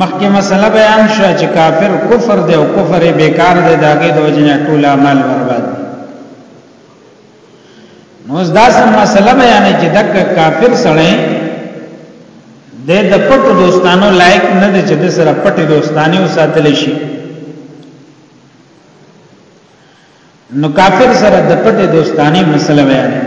مخکې مسله بیان شوه چې کافر کفر دی او کفر بیکار دی داګه د وجنه ټول اعمال برباد دي نو دا سم مسله بیان چې دک کافر سره د د پټو دوستانو لایق نه دی چې د سره پټي دوستانه وساتل شي نو کافر سره د پټي دوستانه مسله بیان دی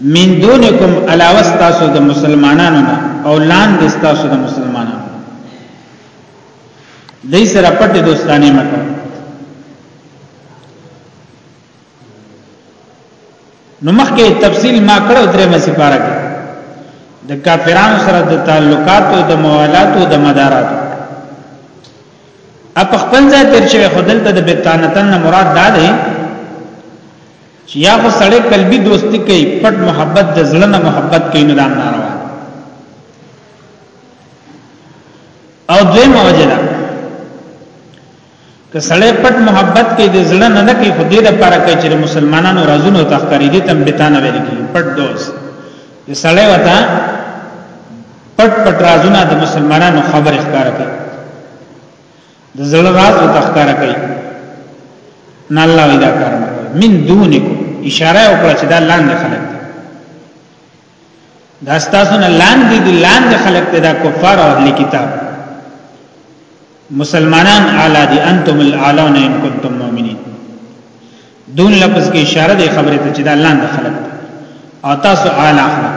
من دونکم علاوه تاسو د مسلمانانو نه او لاندې تاسو د مسلمانانو دې سره پټ دوستانه مکو نو مخکې تفصیل ما کړو درې مې سپاره کې د کافرانو سره د تعلقات او د موالات او د مدارات اپ خپل ځای تر شوی خدل ته د بتانتن مراد دا دی چې یا خو سړی قلبي دوستی کوي پټ محبت د زړه نه محبت کوي نه دام ناروا او دویم وجه ده که سړی پټ محبت کوي د زړه نه نه کوي خو دې لپاره کوي چې مسلمانانو رازونو تخکاری دي تم بتانه ویل کیږي پټ دوست د سړی وتا پټ پټ رازونه د مسلمانانو خبر اخکار کوي د زړه راز او تخکار کوي نه الله وی دا کار من دونکو اشاره وکړه چې دا لاندې خلک دي دا ستاسو نه لاندې دي لاندې خلک دي دا کفار او اهل کتاب مسلمانان اعلی دي انتم الاعلون ان کنتم مؤمنین دون لفظ کې اشاره دی خبره ته چې دا لاندې خلک دي او تاسو اعلی خلک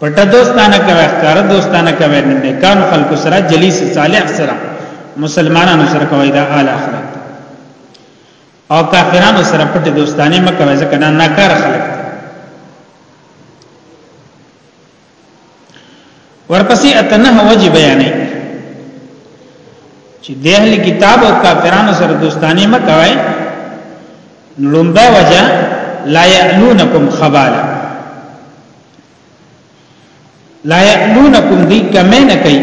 پټه دوستانه کوي ښکار دوستانه کوي نه کان خلق سره جلیس صالح سره مسلمانانو سره کوي دا اعلی اخلاق او کافرانو سره پټه دوستانه مکوي ځکه دا ناکار خلق ورپسې اتنه وجه بیانې چې د اهل کتاب او کافرانو سره دوستانه مکوي لومبه وجه لا یعلونکم خبالا لا یعلونکم دی کمه نه کوي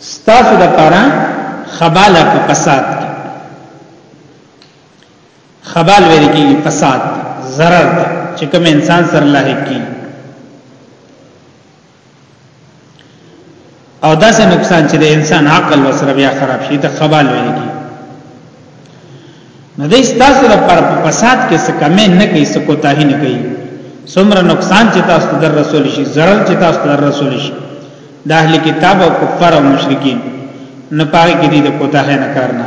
ستاسو د پاره خباله په فساد کې خبال ویل کی فساد zarar چې کوم انسان سره لاحق کی او دا سه نقصان چې د انسان عقل وسره بیا خراب شي ته خبال وي کی نو دې تاسو د پر فساد کې څه کمې نه کوي څه کوتاهی نه کوي څومره نقصان چې تاسو در رسول شي ضرر چې تاسو در رسول شي د اهل کتاب او کفار او مشرکین نه پاره کې دې د کوتاهی نه کار نه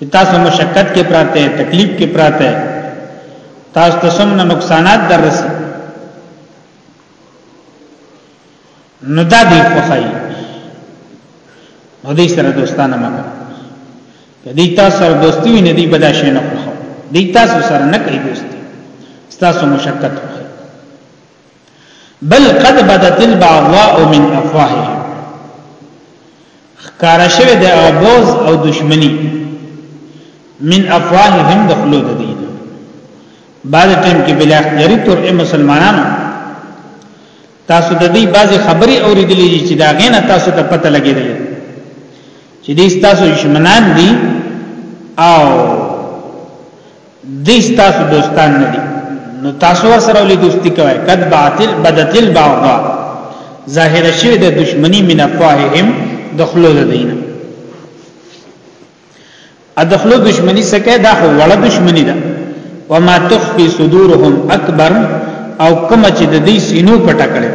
چې تاسو مشقت کې پراته تکلیف کې پراته تاسو ته څومره نقصانات درسي نو دا دی خوخی نو دی سره دوستانه مکه کدی تاسو سره دوستی وي نه دی بداشه نه خوخه دی تاسو سره نه کوي دوستی تاسو مشقت بل قد بدت البعضاء من افواههم خکار شوه د ابوز او دشمنی من افواههم د خلو د دین بعد ټیم کې بلا اختیاري تور مسلمانانو تاسو د دې بعضی خبري اوریدلې چې دا غینه تاسو ته پته لګیدل چې دې تاسو دشمنان دي او دی ستاسو دوستان نه دي نو تاسو سره ولې دوستی کوي قد باطل بدتل باغا ظاهر شوی د دشمنی من افواههم دخلو د دین ادخلو دشمنی سکه دا خو وړه دشمنی ده وما تخفي صدورهم اکبر او کما چې د دې سینو پټ کړي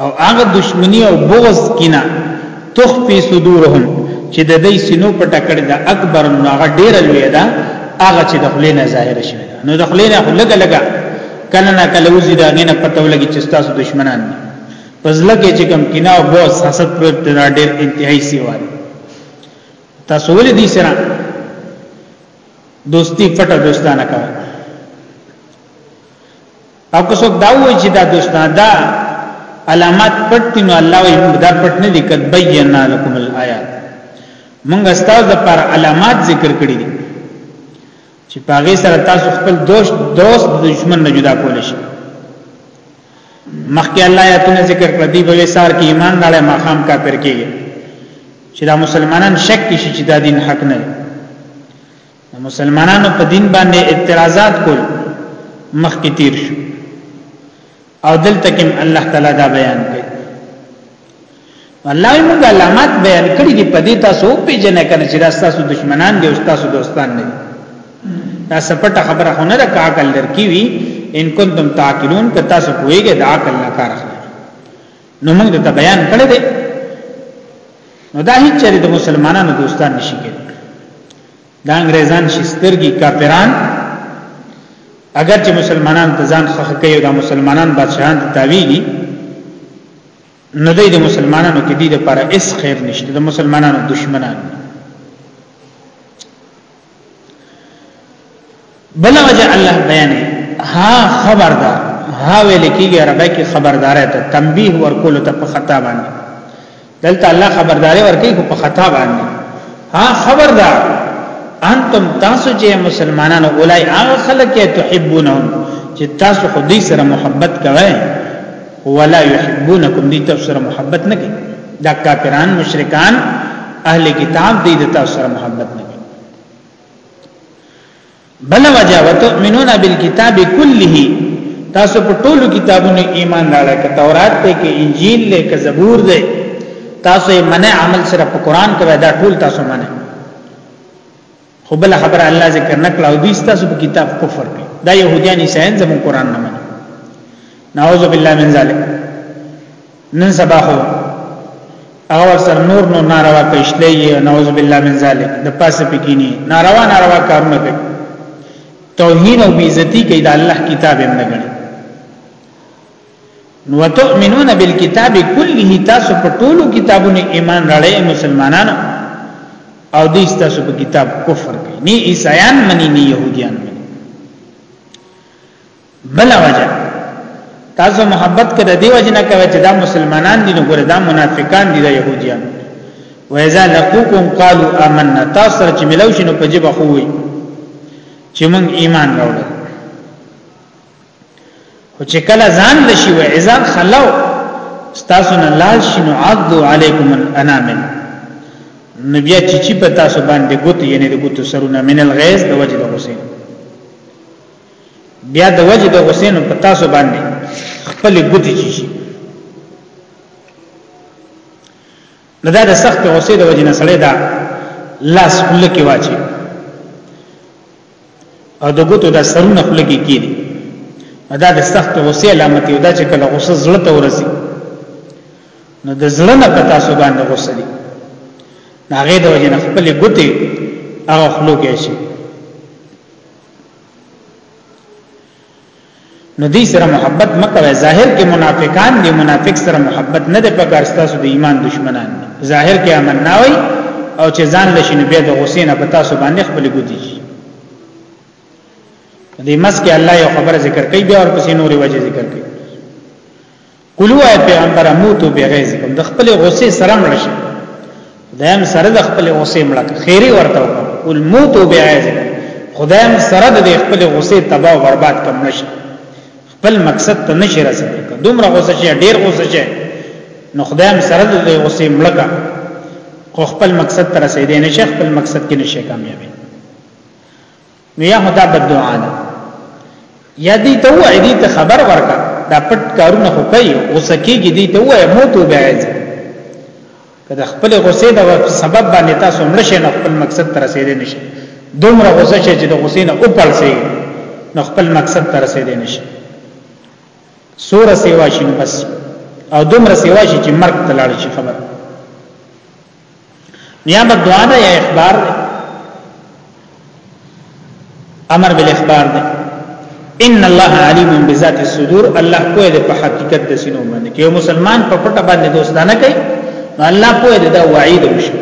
او هغه دشمنی او بغض کینا تخفی صدورهم چې د دې سينو په ټکړه د اکبر نوغه ډیر لوی ده هغه چې د خلینو ظاهر شوی ده نو د خلینو لګ لګ کله نه کله وزي دا غنه پته ولګي چې تاسو دشمنان دي پزله کې چې کم کینا او بغض حسد پر ابتدا ډیر انتهایی سیوال تاسو ولې دې سره دوستی پټه دوستانه کوي او که څوک دا وایي چې دا دوستان دا علامات پټ دي نو الله یې موږ دا پټ نه لیکل بیان لكم الآیات موږ استاد پر علامات ذکر کړی دي چې پاغه سره تاسو خپل دوست دوست دشمن نه جدا کول شي مخکې الله یاتونه ذکر کړ دی به سار کې ایمان راړې مقام کا پر کېږي چې دا مسلمانان شک شي چې دا دین حق نه دی مسلمانانو په دین باندې اعتراضات کول مخ کې تیر شو او دلته کې الله تعالی دا بیان کړي الله یې موږ علامات بیان کړي دي په دې تاسو په جنې کنه چې تاسو دشمنان دي او تاسو دوستان دي دا سپټه خبره خونه ده کا عقل درکی وی ان کنتم تعقلون که تاسو کویګه دا عقل نه کار اخلي نو موږ ته بیان کړی دی نو دا هیڅ چری د مسلمانانو دوستان نشي کېږي دا انګريزان شسترګي کافران اگر چې مسلمانان ته ځان خخ کوي دا مسلمانان بادشاہان ته تاویږي نو دوی د مسلمانانو کې دي لپاره اس خیر نشته د مسلمانانو دشمنان بل وجه الله بیان ها خبر ده ها ویل کیږي عربی کې خبرداري ته تنبيه ورکول ته په خطا باندې دلته الله خبرداري ورکړي په خطا باندې ها خبر ده انتم تاسو چې مسلمانانو اولای هغه خلک ته تحبونهم چې تاسو خو دې سره محبت کوئ ولا يحبونکم دی تاسو سره محبت نه کوي دا کافران مشرکان اهل کتاب دی د تاسو سره محبت نه کوي بل وجه وتؤمنون بالکتاب كله تاسو په ټولو کتابونو ایمان راړی که تورات دی که انجیل دی که زبور دی تاسو یې منع عمل سره په قران کې دا ټول تاسو منع خو بل خبره الله ذکر نکړه او دوی ستاسو په کتاب کفر کوي دا يهوديان عیسایان زمو قران نه مني نعوذ بالله من ذلک نن سبا هو هغه سر نور نو ناروا کښلې نعوذ بالله من ذلک د پاسه پکینی ناروا ناروا کارونه کوي توهین او بیزتی کوي د الله کتاب هم نه غني نو وتؤمنون بالکتاب كله تاسو په ټولو کتابونو ایمان راړې مسلمانانو او دې تاسو په کتاب کفر کوي نه عیسایان مني نه يهوديان مني بل وجه تاسو محبت کړه دی وجه نه کوي چې دا مسلمانان دي نو ګره دا منافقان دي دا يهوديان وإذا لقوكم قالوا آمنا تاسو سره چې ملو شنو په جبه خووي چې مونږ ایمان راوړل خو چې کله ځان لشي و اذا خلو تاسو نه لال شنو عضو علیکم الانامل نو بیا چې چې په تاسو باندې ګوت یعنی د ګوت سرونه من الغیظ د وجه د غسین بیا د وجه د غسین په تاسو باندې خپل ګوت چې شي نه دا د سخت غصې د وجې نه سړی دا لاس خپل کې واچي او د ګوتو د سرونه خپل کې کیږي دا د سخت غصې علامت یو دا چې کله غصه زړه ته ورسي نو د زړه نه پتا سو باندې غصه دي هغه د وجې نه خپل ګوتې هغه خلو کې شي نو دې سره محبت مکوي ظاهر کې منافقان دي منافق سره محبت نه ده پکار ستاسو د ایمان دشمنان دي ظاهر کې امن نه وي او چې ځان لشنو بیا د غصې نه پتا سو باندې خپل ګوتې شي دې مس کې الله یو خبر ذکر کوي بیا ورپسې نورې وجه ذکر کوي قلو اے پیغمبر موتو بغیظکم د خپل غصه سره مړ شي دایم سره د خپل غصه مړ خیری ورته قل موتو بغیظکم خدایم سره د خپل غصه تباہ او برباد کم نشي خپل مقصد ته نشي رسېدل دومره غصه چې ډیر غصه چې نو خدایم سره د غصه مړ کا خپل مقصد ته رسېدل نشي خپل مقصد کې نشي کامیابی نو یا خدا بد دعا ده یا دې ته وای دې ته خبر ورکا دا پټ کارونه خو کوي غوسه کیږي دې ته وای مو ته بیا ځي کله خپل غوسه د سبب باندې تاسو مړ شئ نو خپل مقصد تر رسیدې نشئ دومره غوسه شئ چې د غوسې نه اوپړ شئ نو خپل مقصد تر رسیدې نشئ سور سیوا شي بس او دومره سیوا شي چې مرګ تلاړ شي خبر نیا بدعا ده یا اخبار ده امر بالاخبار ده ان الله علیم بذات الصدور الله کوی ده په حقیقت د سینو باندې کې مسلمان په پټه باندې دوستانه کوي نو الله کوی ده دا وعید وشي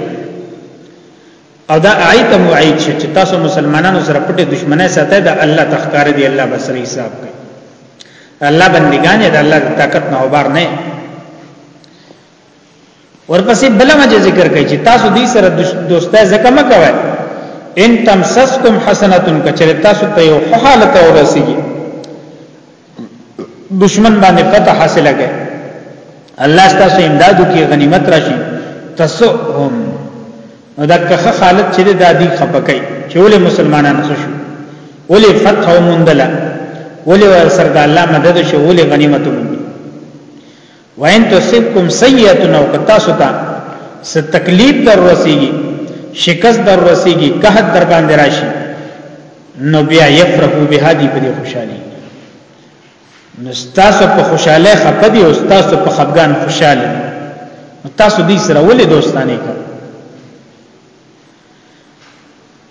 او دا آیت وعید شي چې تاسو مسلمانانو سره پټه دښمنه ساته ده الله تخکار دی الله بسری حساب کوي الله بندگان ده الله د طاقت نه اوبار نه ورپسې بل وجه ذکر کوي چې تاسو دې سره دوستای زکه مکوئ ان تمسسکم حسنه کچره تاسو ته یو حالت ورسیږي دشمن باندې فتح حاصل کړي الله تاسو امدادو کې غنیمت راشي تسوهم نو دا که حالت چې د دادی خپکای چې ولې مسلمانان شو ولې فتح ومندله ولې ورسره د الله مدد شو ولې غنیمت ومندله وان تصبکم سیئه او کتا ستا ست تکلیف در رسیږي شکست در رسیږي قحط در باندې راشي نو بیا یفرحو بها دی په خوشحالي نو تاسو په خوشاله خپه دي او تاسو په خفګان خوشاله تاسو دې سره ولې دوستانه کوي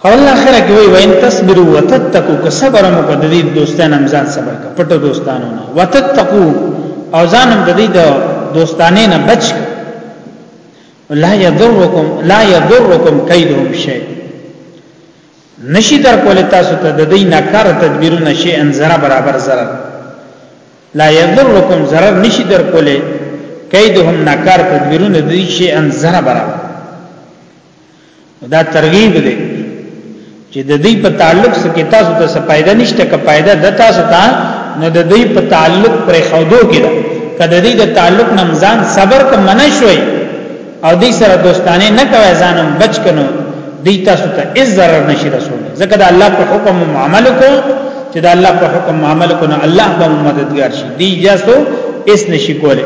اول اخر کې وي وین تصبروا وتتقوا که صبر مو په دې دوستانو ځان صبر کا پټو دوستانو نه وتتقوا او ځان د دې دوستانه نه بچ لا یضرکم لا یضرکم کیدهم شی نشی در کول تاسو ته د دې ناکار تدبیرونه شی ان زرا برابر زرا لا یضرکم zarar نشی در کول کیدهم ناکار تدبیرونه د دې شی ان زرا برابر دا ترغیب دی چې د دې په تعلق سره کې تاسو ته څه فائدہ نشته که فائدہ د تاسو ته نه د دې په تعلق پر خودو کې ده کله دې د تعلق نمزان صبر ک منشوي او دې سره دوستانه نه کوي ځانم بچ کنو دې تاسو ته اس ضرر نشي رسول ځکه دا الله په حکم معامل کو چې دا الله په حکم معامل کو نه الله به مددگار شي دې جاسو اس نشي کوله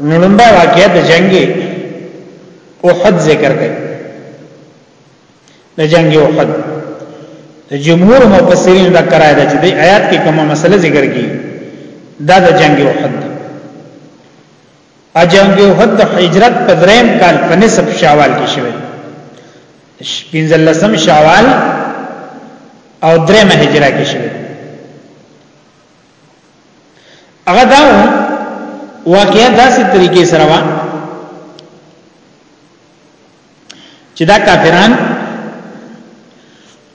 نن دا واقعیت جنگي احد ذکر کړي د جنگ احد د جمهور مفسرین دا کرای دا چې د آیات کې کومه مسله ذکر کړي دا د جنگ احد ا جنگ احد د هجرت په دریم کال په نسب شوال کې شوه پنځلسم شوال او دریم هجره کې شوه هغه دا واقعیا داسې طریقې سره وا چې دا کافران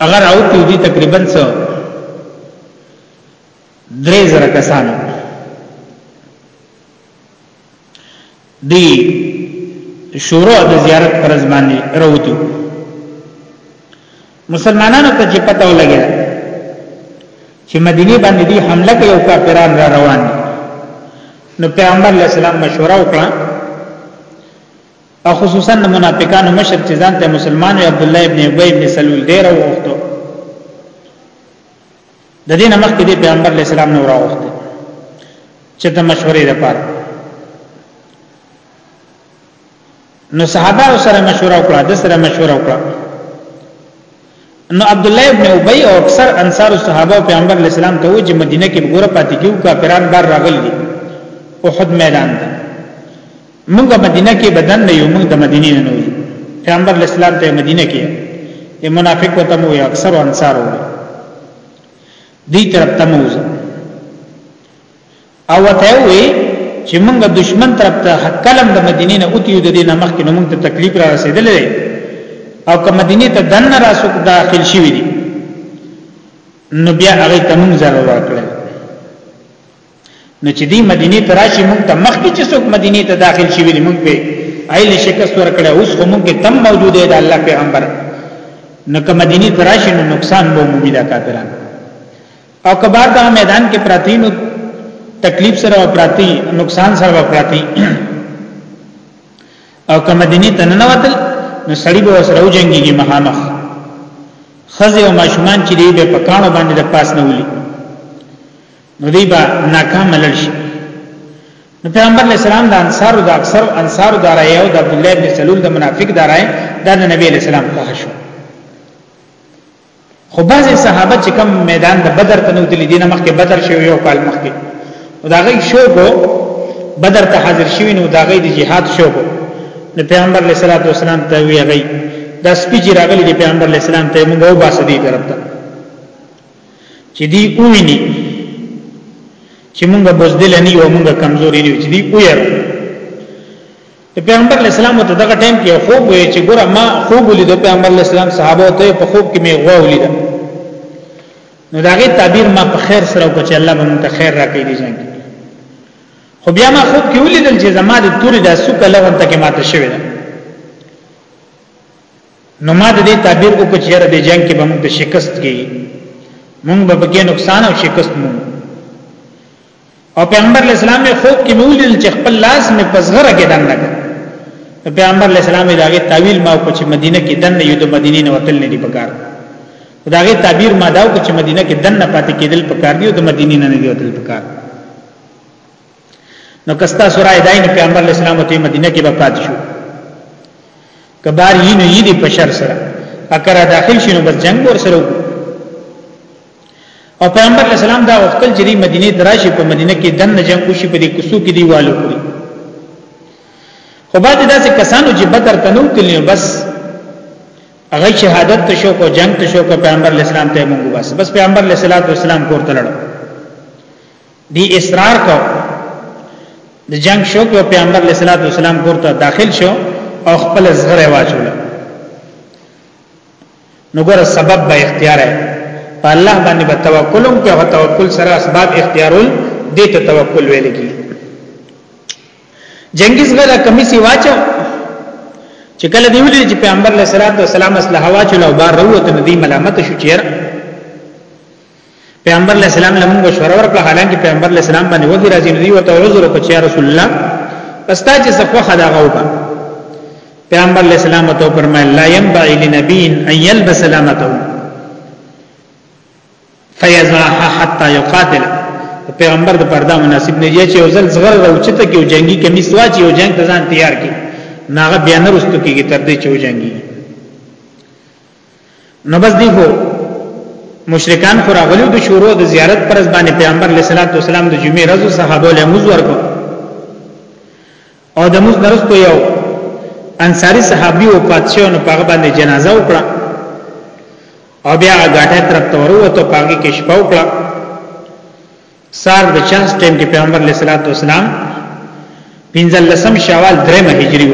اگر او تی دي تقریبا څو درې زره کسانو دی شروع د زیارت پر ځبان دی روتو مسلمانانو ته چې پته ولګی چې مدینه باندې دی حمله کوي او کافران را روان دي نو پیغمبر علیہ السلام مشوره وکړه او خصوصا د منافقانو مشر چې ځان ته مسلمان او عبد الله ابن ابي ابن سلول ډیر وغوښتو د دې نمک کې د پیغمبر علی السلام نور راوخته چې د مشورې لپاره نو صحابه سره مشوره وکړه د سره مشوره وکړه نو عبد الله ابن ابي او اکثر انصار صحابه او پیغمبر علی السلام ته وجه مدینه کې ګوره پاتې کیو کافران بار راغلي احد میدان دی موږ مدینه کې بدن نه یو موږ د مدینې نه نوې پیغمبر اسلام ته مدینه کې یې منافق وته مو یو اکثر انصار وو دې طرف ته مو او ته وی چې موږ دشمن طرف ته کلم د مدینې نه اوتیو د دې نه مخکې موږ ته تکلیف را رسیدلې او که مدینه ته دن را سوک داخل شوی دی نو بیا هغه ته موږ ضرر ورکړل نو چې دی مدینه ته راشي مونږ ته مخکې چې څوک مدینه ته داخل شي ویل مونږ په ایل شکست ورکړه اوس خو مونږ تم موجود دی د الله پیغمبر نو که مدینه ته راشي نو نقصان به مو بیا کافرانو او کبار دا میدان کې پراتی نو تکلیف سره پراتی نقصان سره پراتی او که مدینه ته نه وتل نو سړی به سره وجنګيږي مخامخ خزه او ماشومان چې دی به پکانو باندې د پاس نه ولي نو دی با ناکام لړ شي نو پیغمبر علیہ السلام د انصار او د اکثر انصار د راي او د عبد الله بن سلول د منافق د راي د نبی علیہ السلام په شو خو بعض صحابه چې کم میدان د بدر ته نو دلی دینه مخکې بدر شوی یو کال مخکې او دا غي شوګو بدر ته حاضر شوی نو دا غي د جهاد شوګو نو پیغمبر علیہ الصلوۃ والسلام ته وی غي د سپی جراغلی د پیغمبر علیہ السلام ته موږ وباسه دی طرف ته چې دی اویني چې مونږه بوزدل نه یو مونږه کمزوري نه یو چې دی اویر ته پیغمبر اسلام ته دغه ټیم کې خوب وي چې ګوره ما خوب ولید پیغمبر اسلام صحابه ته په خوب کې می غوا ولید نو داغه تعبیر ما په خیر سره او چې الله به مونږ ته خیر راکړي دي ځکه خو بیا ما خوب کې ولیدل چې زما د تورې د سوکه لغون ته کې ماته شوې ده نو ما د دې تعبیر کو چې یاره د جنگ کې به موږ شکست کې موږ به پکې نقصان او شکست مو او پیغمبر اسلام یې خوب کې مولل چې خپل لاس مې پزغره کې دنه کړ پیغمبر اسلام یې داغه تعویل ما کو چې مدینه کې دنه یو د مدینې نه وتل نه دی پکار داغه تعبیر ما داو چې مدینه کې دنه پاتې کېدل پکار دی او د مدینې نه نه دی وتل پکار نو کستا سره دای نه پیغمبر اسلام ته مدینه کې به پات شو کبار یې نو یې دی په شر سره اکر داخل شینو بس جنگ ور سره او پیغمبر اسلام دا وختل چې مدینه دراشي په مدینه کې دن جنگ وشي په دې کوسو کې دیوالو کړی خو بعد داسې کسانو چې بدر تنو تللی بس هغه شهادت ته شو کو جنگ ته شو کو پیغمبر اسلام ته مونږ بس بس پیغمبر اسلام ته اسلام کوړ تلړ دی اصرار کو د جنگ شو کو پیغمبر علیہ الصلوۃ والسلام ګورته داخل شو او خپل زغره واچول نو ګور سبب به اختیار ہے په الله باندې به توکل هم کوي توکل سره اسباب اختیارول دې ته توکل ویل کی جنگیز غلا کمیسی واچو چې کله دی ویل چې پیغمبر علیہ الصلوۃ والسلام اصله واچول او بار وروته ندی ملامت شو چیرې پیغمبر علیہ السلام لمون مشوره ورکړه حالانکه پیغمبر علیہ السلام باندې وږي راځي نو دی وته عذر وکړ چې رسول الله پستا چې صفه خدا غوبا پیغمبر علیہ السلام ته فرمایل لا ينبغي لنبي ان يلبس لامته فيزاح حتى يقاتل پیغمبر د پردا مناسب نه یی چې وزل زغر راوچته کې جنگي کمیس واچي او جنگ ته ځان تیار کی ناغه بیان رستو کېږي تر دې چې جنگي نو بس دی هو مشرکان خو راغلو د شروع د زیارت پر ځبانه پیغمبر علیه الصلاۃ والسلام د جمعې ورځ صحابه له موز ورکو او د موز درسته یو انصاری صحابي او پاتشو نو پاغه باندې جنازه وکړه او بیا غاټه طرف ته وروته پاګه کې شپه وکړه سار د چانس ټیم کې پیغمبر علیه الصلاۃ والسلام پنځل لسم شوال درې هجری و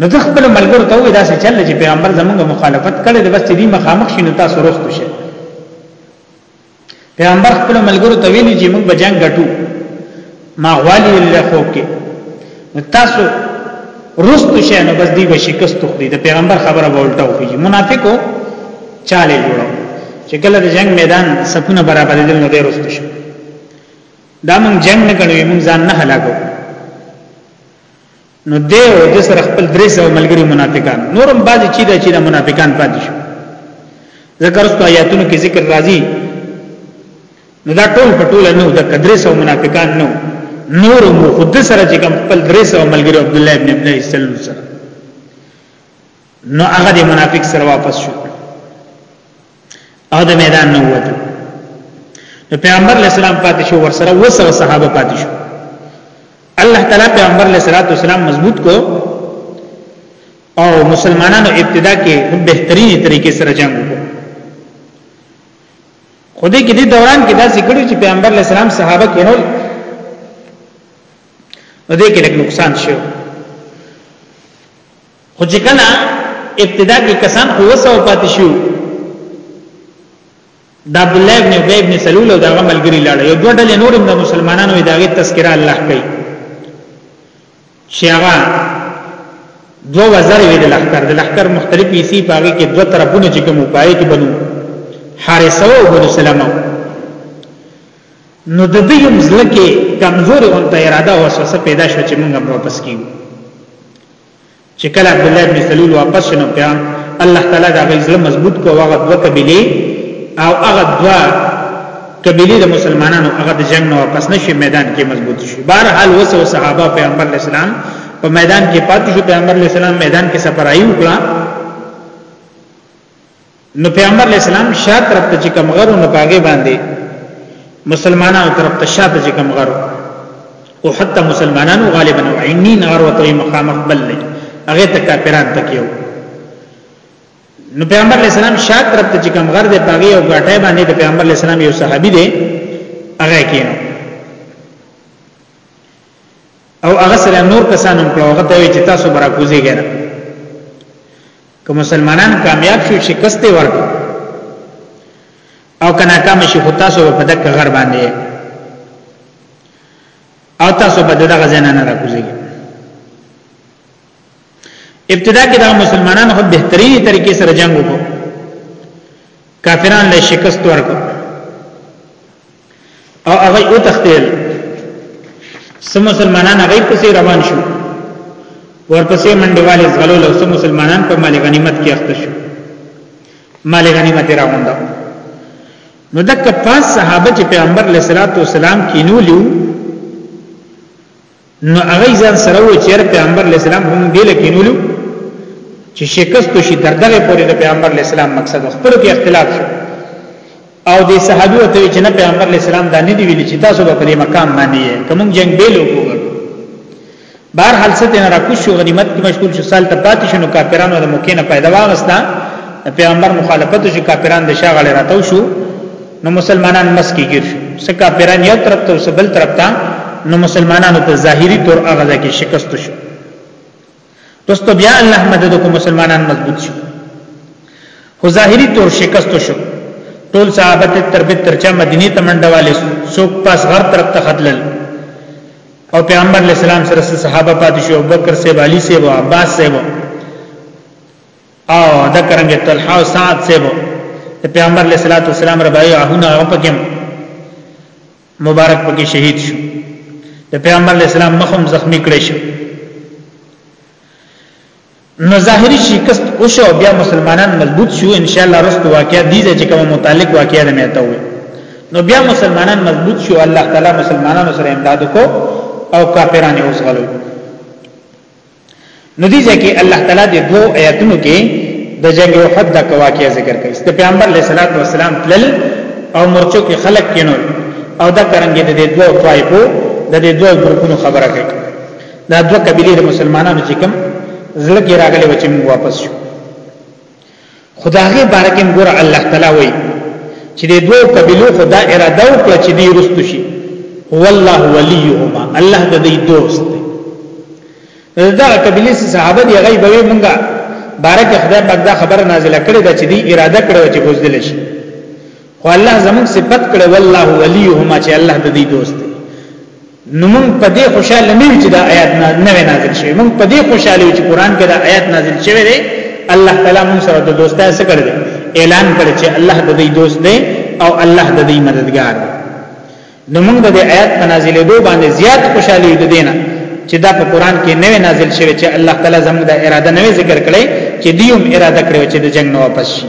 نو د خپل ملګرو ته وې دا څه چل چې پیغمبر زمونږه مخالفت کړي د بس دې مخامخ شینو تاسو روخت شي پیغمبر خپل ملګرو ته ویلي چې موږ بجنګ غټو ما غوالي الله خو کې تاسو رست شي نو بس دې به شکست خوري د پیغمبر خبره بولټه وږي منافقو چاله جوړو چې کله د جنگ میدان سپونه برابر دي نو ډېر رست شي دا موږ جنگ نه کړو موږ ځان نه هلاکو نو دی او د سره خپل درې سو ملګری منافقان نورم بعضی چی دا چی دا منافقان پاتې شو ذکر است آیاتونو کې ذکر راځي نو دا ټول په ټول نو د درې سو منافقان نو نور مو خود سره چې کوم خپل درې سو ملګری عبد الله ابن ابن سلول سره نو هغه د منافق سره واپس شو او د میدان نه ووت نو پیغمبر علیہ السلام پاتې شو ورسره وسره صحابه پاتې شو الله تعالی پیغمبر علیہ الصلوۃ والسلام مضبوط کو او مسلمانانو ابتدا کې بهترینې طریقې سره جنگ وکړ خو دې کې د دوران کې دا ذکر چې پیغمبر علیہ السلام صحابه کېنول نو دې کې لږ نقصان شو خو چې کله ابتدا کې کسان خو وسو پاتې شو د عبد الله ابن ابي ابن سلول او دغه ملګری لاړ یو دوه ډلې نور د مسلمانانو دغه تذکرہ الله کوي شیغا دو وزر وی د لخر د لخر مختلف پیسې پاږي کې دوه طرفونه چې کوم پای کې بنو حارثه او بنو سلمہ نو د دې یوم ځلکه کمزوري اون ته اراده او وسوسه پیدا شو چې موږ واپس کیو چې کله عبد الله بن سلول واپس شنو بیا الله تعالی دا غي زړه مضبوط کو هغه دوه قبيله او هغه دوه قبيله د مسلمانانو هغه د جنگ نه واپس نشي میدان کې مضبوط شي بهر حال وسو صحابه پیغمبر اسلام په میدان کې پاتې شو پیغمبر اسلام میدان کې سفر آیو کړه نو پیغمبر علی السلام شاته طرف ته کوم غرو نه پاګې باندې مسلمانانو طرف ته شاته چې کم غرو او حتی مسلمانانو غالبا او عینین غرو ته مخامخ بل نه هغه ته کافران تکیو نو پیغمبر علیہ السلام شاعت طرف ته چې کم غر دې پاګې او غټه باندې د پیغمبر علیہ السلام یو صحابي دی هغه کینو او هغه سره نور کسان هم کړو هغه ته چې تاسو برا کوزي ګره که مسلمانان کامیاب شي شکست ورک او کنا کام شي خو تاسو په دک غر باندې او تاسو په دغه ځای نه راکوزي ابتدا کې دا مسلمانان خو بهتري طریقې سره جنگ وکړو کافرانو له شکست ورکړو او هغه او تختیل سم مسلمانان هغه پسې روان شو ورپسې منډیوالې زغلو له سم مسلمانان په مال غنیمت کې اخته شو مال غنیمت راوندو نو دک پاس صحابه چې پیغمبر علیه الصلاۃ والسلام کینولیو نو هغه ځان سره و چې پیغمبر علی السلام هم دې لکینولو چې شکست شي تر دغه پورې د پیغمبر علی السلام مقصد خپل کې اختلاف شو او د صحابه ته چې نه پیغمبر علی السلام دا نه دی ویلي چې تاسو په دې مقام باندې یې کوم جنگ به لوګو بهر حال څه تن را کوش شو غنیمت کې مشغول شو سال ته پاتې شنو کافرانو د موکې نه پیدا واغستا پیغمبر مخالفت شو کافرانو د شاغله راتاو شو نو مسلمانان مسکی ګیر شو سکه پیران یو طرف ته سبل طرف ته نو مسلمانانو ته ظاهری طور هغه ځکه شکست شو دوستو بیا الله مدد کو مسلمانان مضبوط شو خو ظاهری طور شکست شو ټول صحابه ته تربیت ترچا مدینه ته منډواله سوق پاس غر طرف ته خدلل او پیغمبر علیہ السلام سره صحابه پاتې شو ابوبکر سیب علی سیب عباس سیب او دا کرنګ طلحه او سعد سیبو پیغمبر علیہ الصلوۃ والسلام ربای اهونه هغه پکې مبارک پکې شهید شو د پیغمبر علیہ السلام مخم زخمی کړی شو نو ظاهری شکست او شو بیا مسلمانان مضبوط شو ان شاء الله رست واقعیا دي چې کوم متعلق واقعیا نه مته وي نو بیا مسلمانان مضبوط شو الله تعالی مسلمانانو سره امداد کو او کافرانه اوسغلو نو دې ځکه الله تعالی د دوه آیاتونو کې د جنگ احد د واقعیا ذکر کړي چې پیغمبر علیه الصلاۃ والسلام تل او مرچو کې خلق کینو او دا کرانګي د دوه طائفو د دوه ګروپونو خبره کوي دا دوه قبیله د مسلمانانو چې کوم زړه کې راغلي و چې موږ واپس شو خدای بارک ان ګور الله تعالی وای چې د دوه قبيلو خدا اراده وکړه چې دی رستو شي والله وليهما الله د دې دوست دی دا قبيله صحابه دی غي به مونږه بارک خدای پاک دا خبر نازله کړې ده چې دی اراده کړو چې بوزدل شي خو الله زموږ صفت کړو والله وليهما چې الله د دې دوست دی نو موږ په دې خوشاله نه یو چې دا آیات نه نازل شوی موږ په دې خوشاله یو چې قران کې دا آیات نازل شوی دی الله تعالی موږ سره د دوستۍ سره کړی اعلان کړ چې الله د دې دوست دی او الله د دې مددگار دی نو موږ د آیات په نازلې دوه باندې زیات خوشاله یو دینه چې دا په قران کې نوې نازل شوی چې الله تعالی زموږ د اراده نوې ذکر کړي چې دیوم اراده کړو چې د جنگ نه واپس شي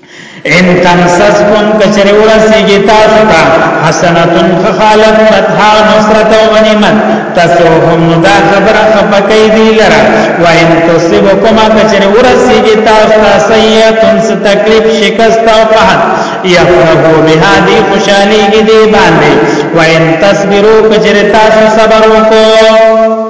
ان تمسسکم کچره ورسیږي تاسو ته حسنتن خالت فتحا نصرت او غنیمت تاسو هم دا خبره خپکې دی لره و ان تصبکم کچره ورسیږي تاسو ته سیئتن ستکلیف شکست او قحط یفرحو بها دی خوشحالی کی دی باندې و ان تصبرو کچره تاسو صبر وکړو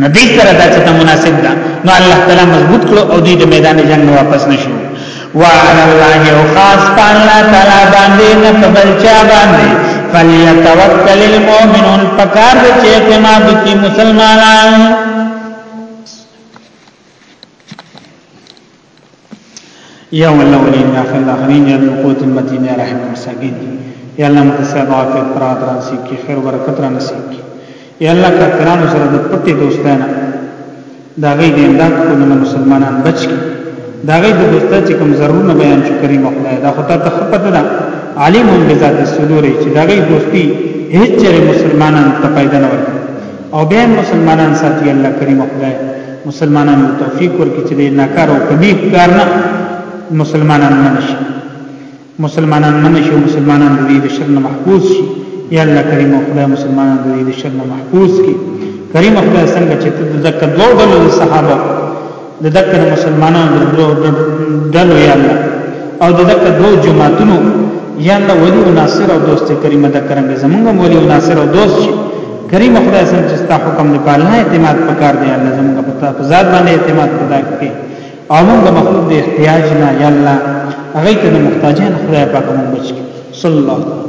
نو دې سره دا چې مناسب ده نو الله تعالی مضبوط کړو او دې د میدان جنگ واپس نشو وعلى الله او خاص الله تعالی باندې نه قبل چا باندې فليتوکل المؤمنون پکار دې چې اعتماد کی مسلمانان یا الله ولی یا فی الاخرین یا من قوت المتین یا رحم المساکین یا الله مت صاحب عافیت پر ادران سی کی خیر برکت را نصیب کی یا الله کافرانو سره د پټي دوستانه دا غي د امداد کو نه مسلمانان بچ کی دا غي د دوستانه چې کوم ضرورونه بیان شو کریم خدای دا خدای ته خپت ده عالم بذات الصدور چې دا غي دوستی هیڅ چره مسلمانان ته پیدا نه ورکړي او بیا مسلمانان ساتي الله کریم خدای مسلمانانو توفیق ورکړي چې د ناکار او قبیح کار نه مسلمانان منشي مسلمانان منشي او مسلمانان د دې شر نه محفوظ شي یا الله کریم خدای مسلمانان د دې شر نه محفوظ کړي کریم خدای څنګه چې ته د زکه دوه ډول صحابه د دکه مسلمانانو د دوه ډلو یا الله او د دکه دوه جماعتونو یا الله ولی او ناصر او دوست کریم د کرم زمونږ ولی او ناصر او دوست شي کریم خدای سم چې ستا حکم دی په الله اعتماد پکار دی الله زمونږ په تا په ذات باندې اعتماد پیدا کړي او موږ مخلوق د احتیاج نه یا الله هغه ته محتاجان خدای پاک موږ بچي صلی الله علیه